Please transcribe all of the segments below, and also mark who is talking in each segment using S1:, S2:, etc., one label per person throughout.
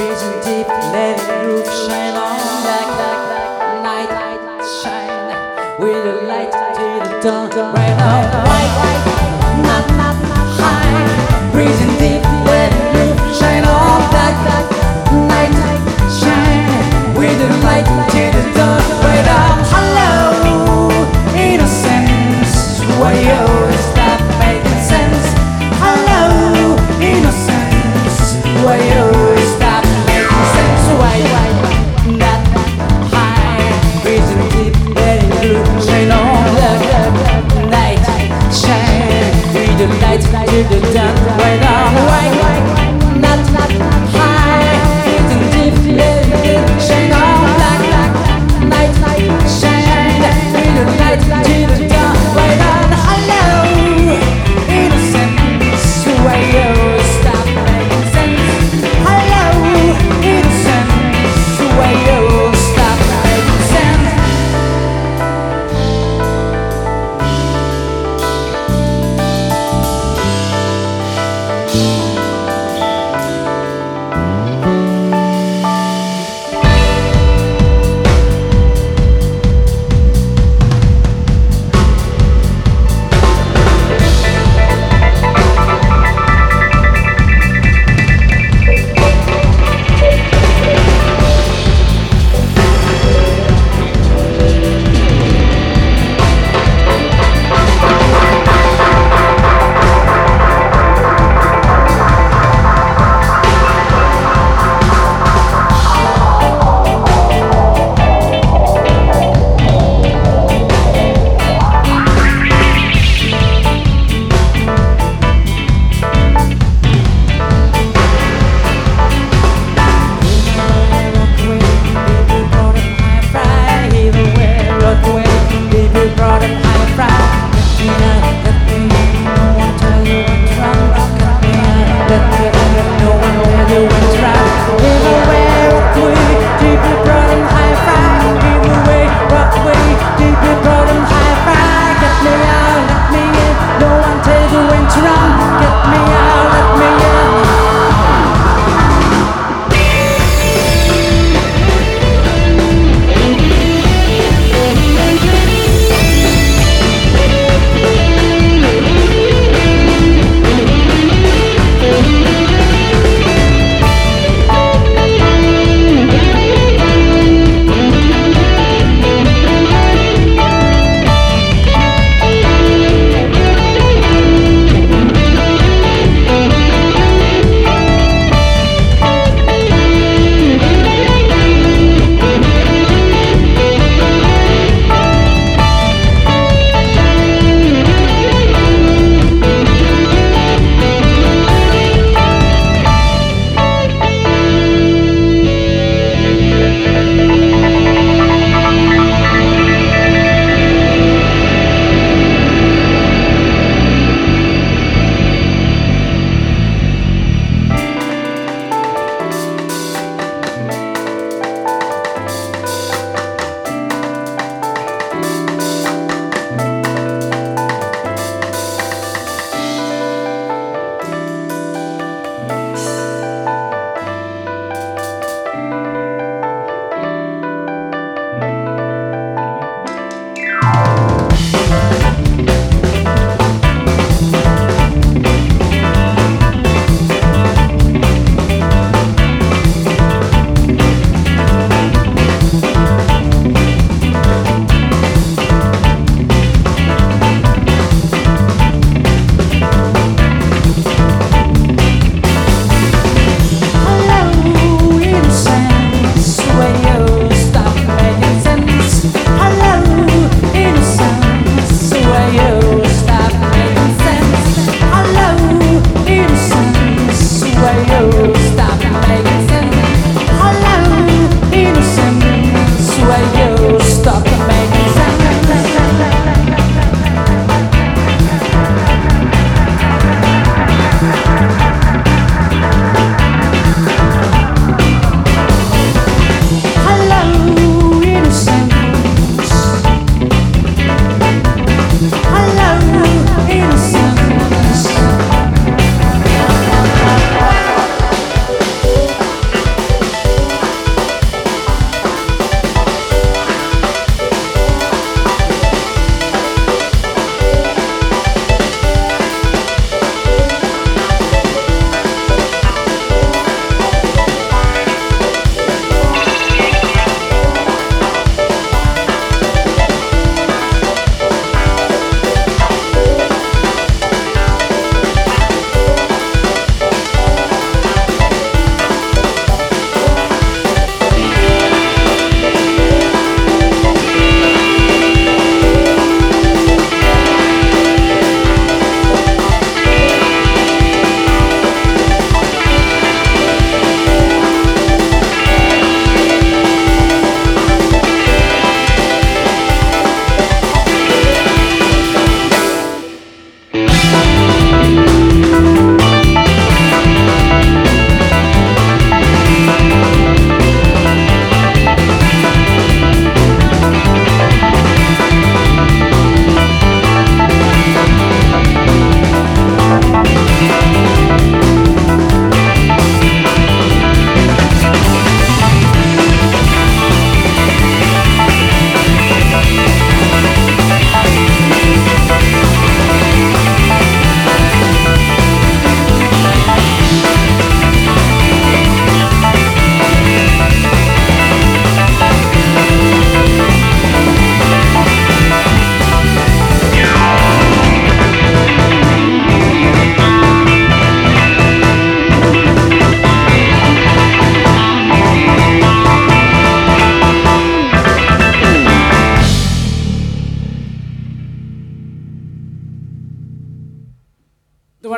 S1: Vision deep, let the roof shine on. Like like night shine. With the light till the dawn. Right not high. Breathing deep,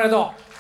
S2: りがとう。